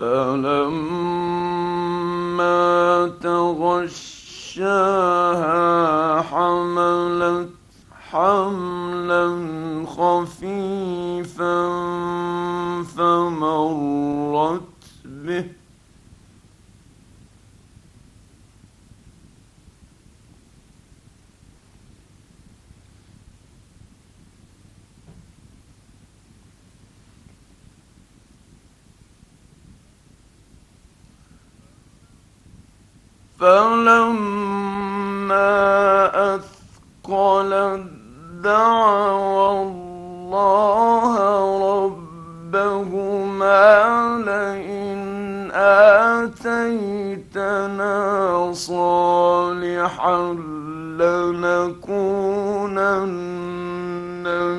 فلما تغشاها حملت حملا فلما أثقلت دعوا الله ربهما لئن آتيتنا صالحا لنكونن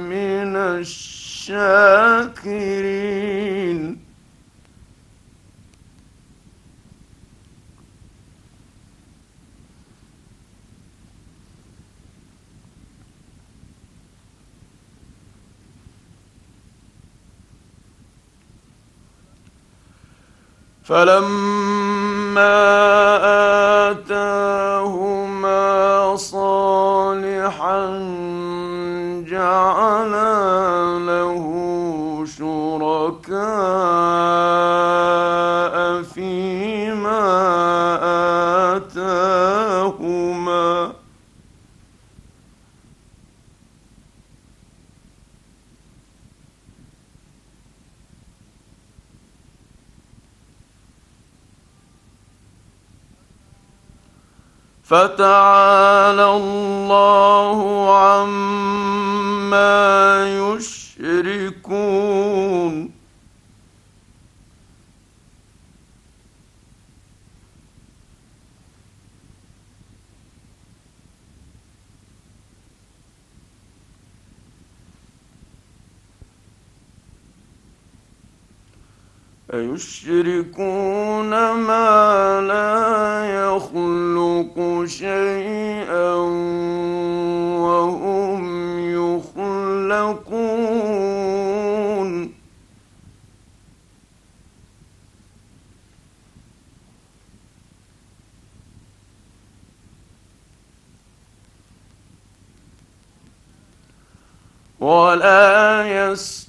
من الشاكرين. فلما آتاهما صالحا جعلا له شركاء فتعالى الله عما يشركون أيشركون ما لا يخلق شيئا وهم يخلقون. ولا يستطيعون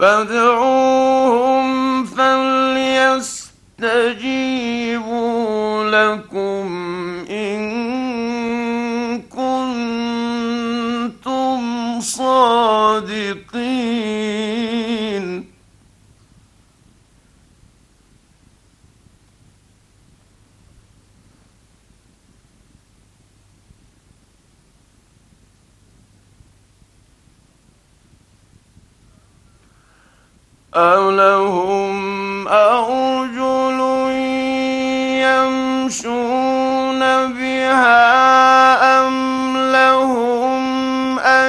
فادعوه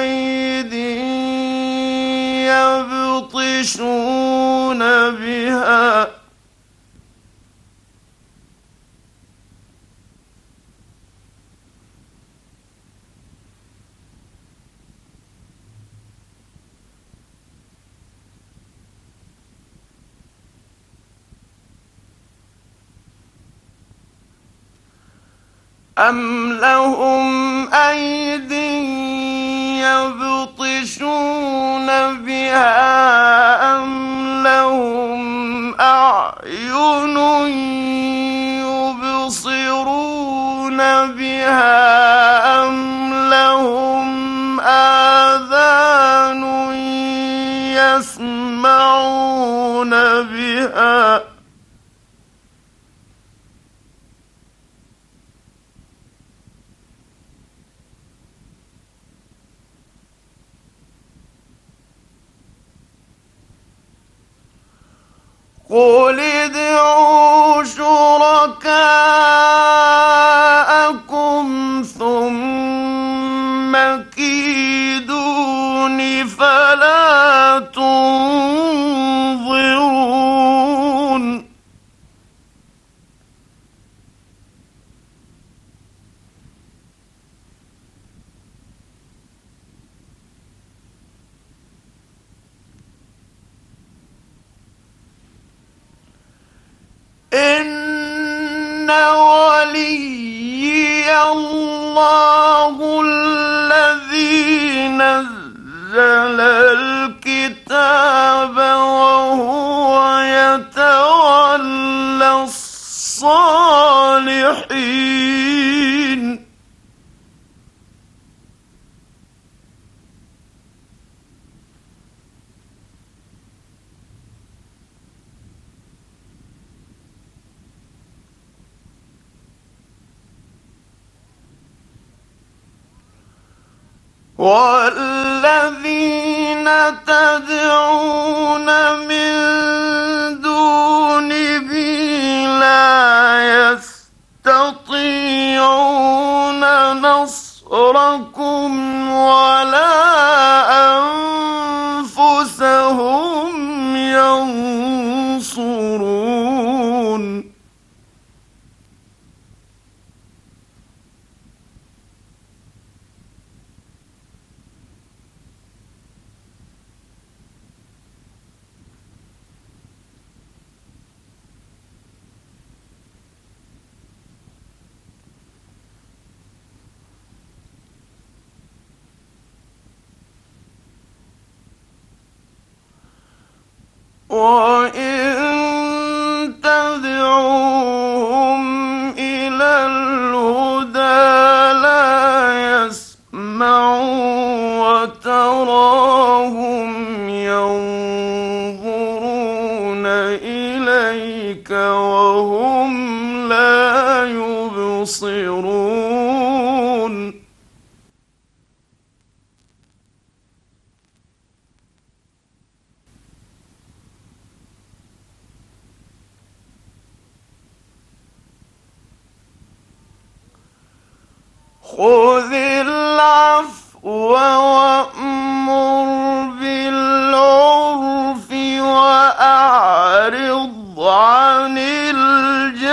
أيدي يبطشون بها. أم لهم أيدي يبطشون بها أم لهم أعين يبصرون بها قل يتولى الصالحين. والذين تدعون من وإن خذ العفو وأمر بالعرف وأعرض عن الجاهلين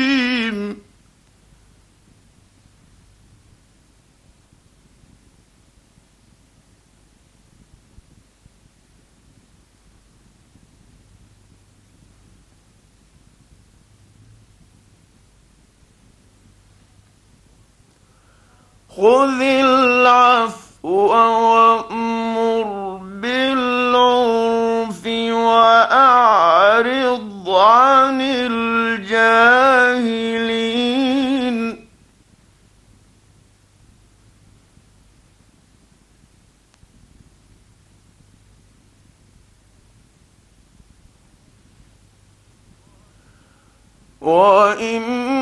خذ العفو وأمر بالعرف وأعرض عن الجاهلين. وإما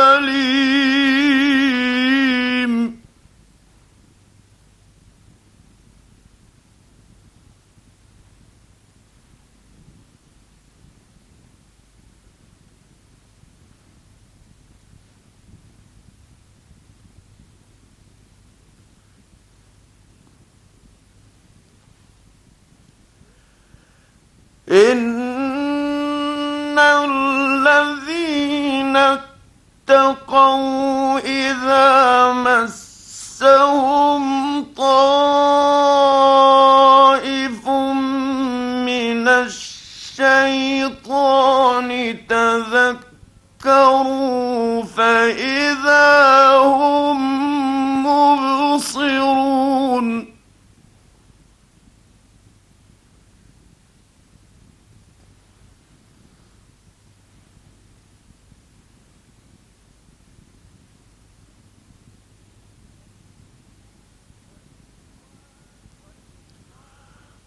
إن الذين اتقوا إذا مسهم طائف من الشيطان تذكروا فإذا هم مبصرون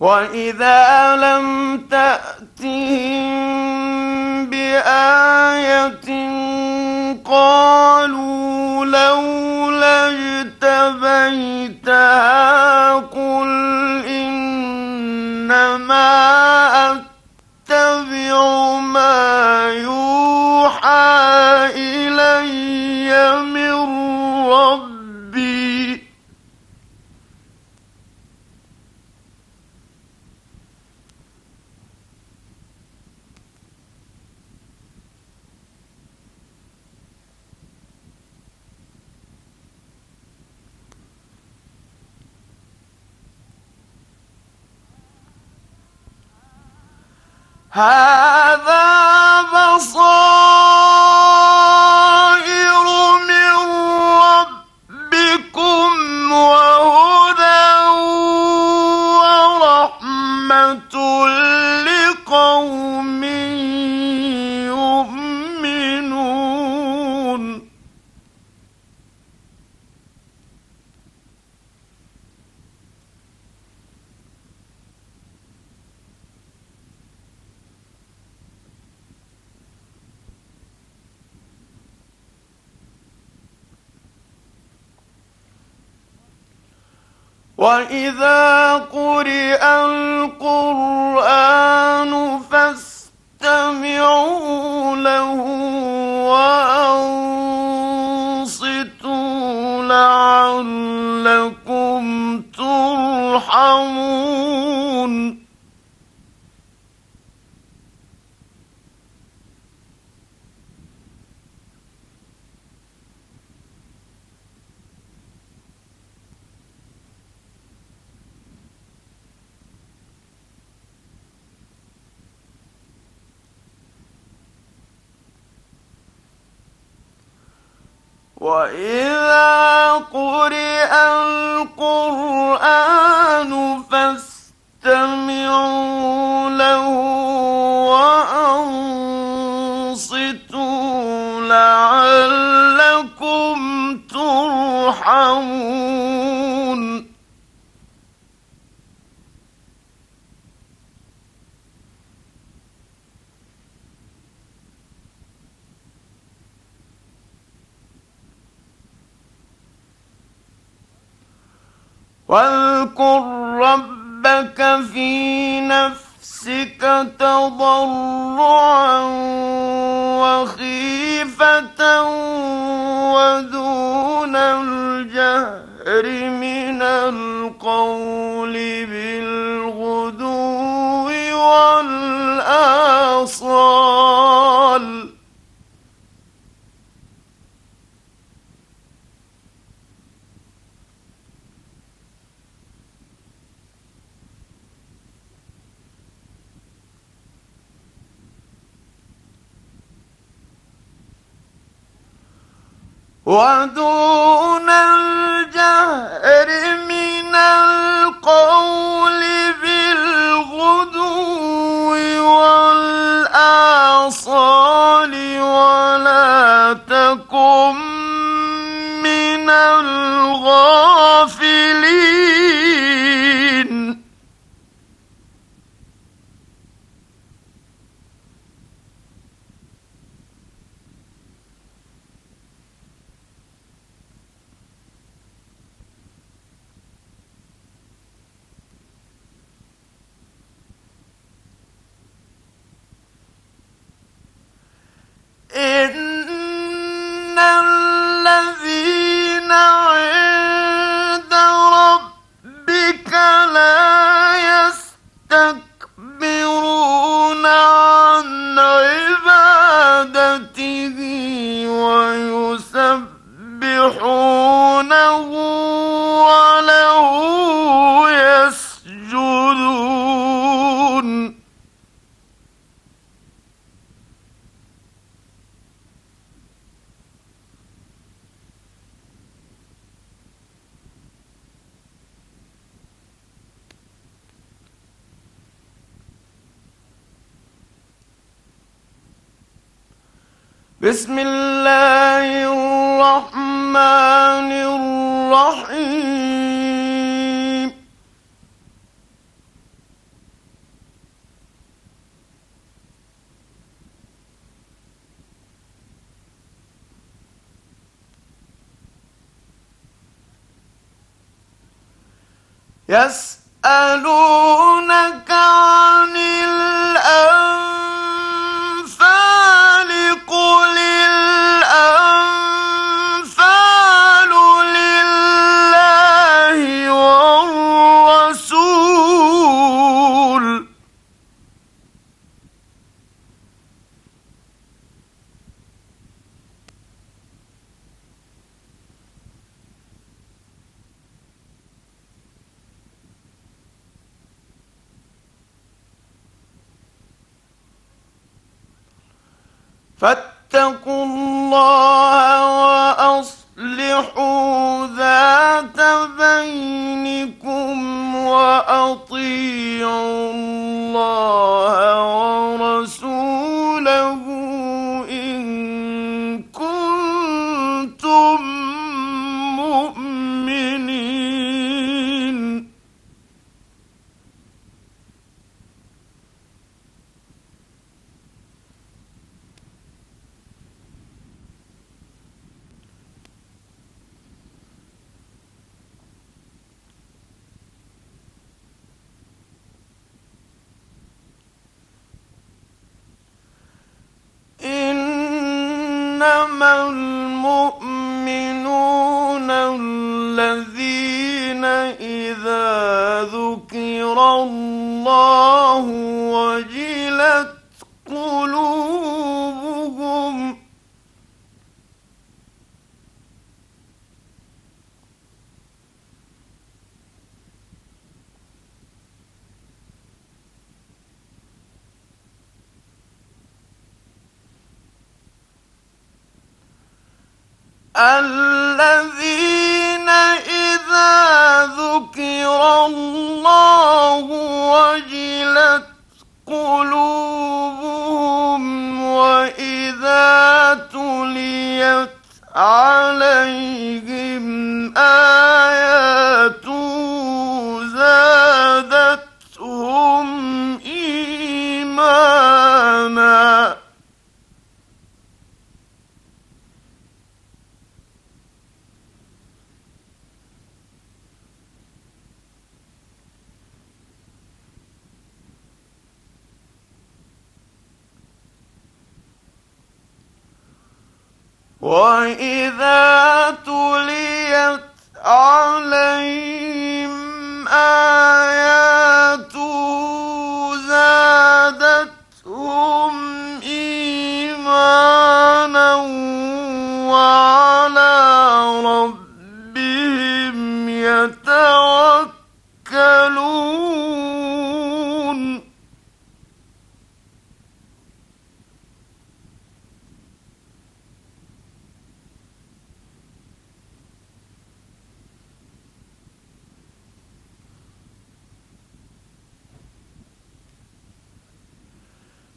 وإذا لم تأتهم بآية قالوا لولا اجتبيتها هذا بصائر وإذا قرئ القرآن فاستمعوا له وأنصتوا لعلكم ترحمون وإذا قرئ القرآن فاستمعوا له وأنصتوا لعلكم ترحمون واذكر ربك في نفسك تضرعا وخيفة ودون الجهر من القول بالغدو والآصال. ودون الجهر من القول بالغدو والآصال ولا تكن من الغافلين. بسم الله الرحمن الرحيم. يسألونك عن فاتقوا الله وأصلحوا ذات بينكم وأطيعوا الله ورسوله إنما المؤمنون الذين إذا ذكر الله وجلت الذين إذا ذكر الله وجلت قلوبهم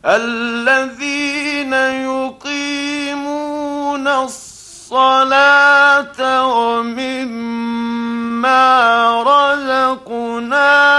الذين يقيمون الصلاة ومما رزقناهم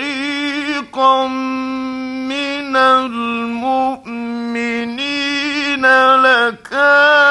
فريقا من المؤمنين لكارهون.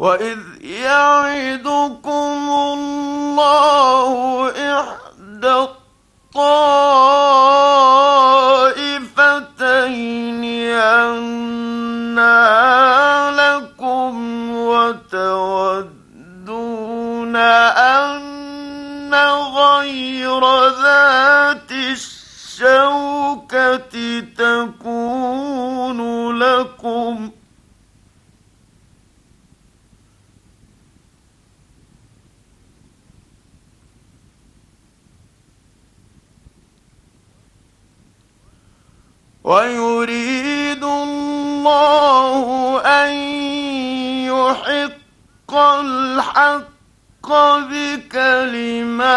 وإذ يعدكم الله إحدى الطائفتين ويريد الله أن يحق الحق بكلماته.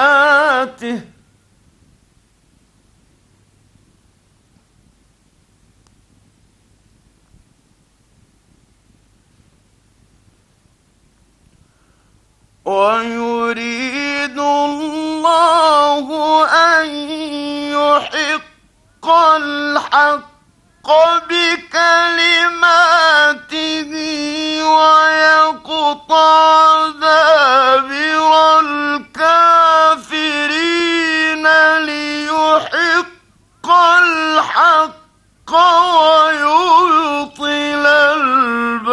ويريد الله أن يحق الحق بكلماته الكافرين ليحق الحق ويبطل الباطل.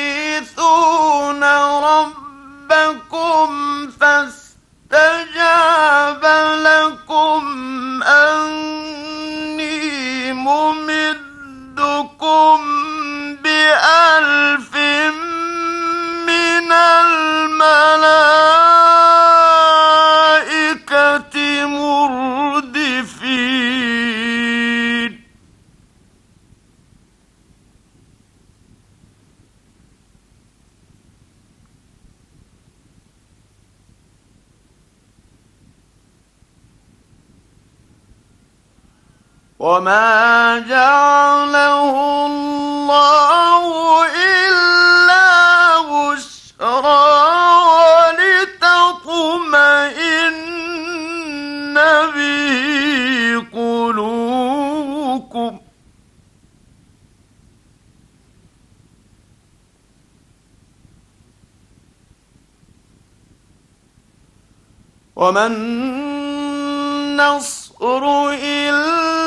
وما جعله الله إلا بشرى ولتطمئن به قلوبكم وما النصر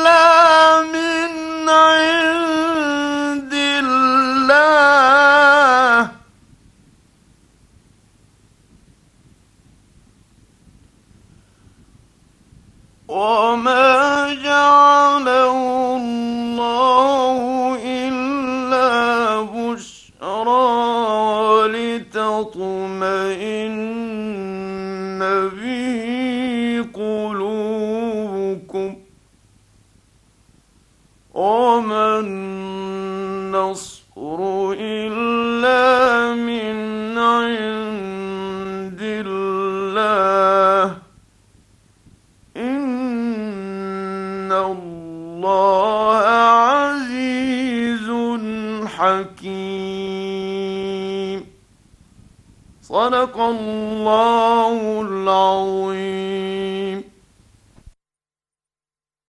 إلا من عند الله. صدق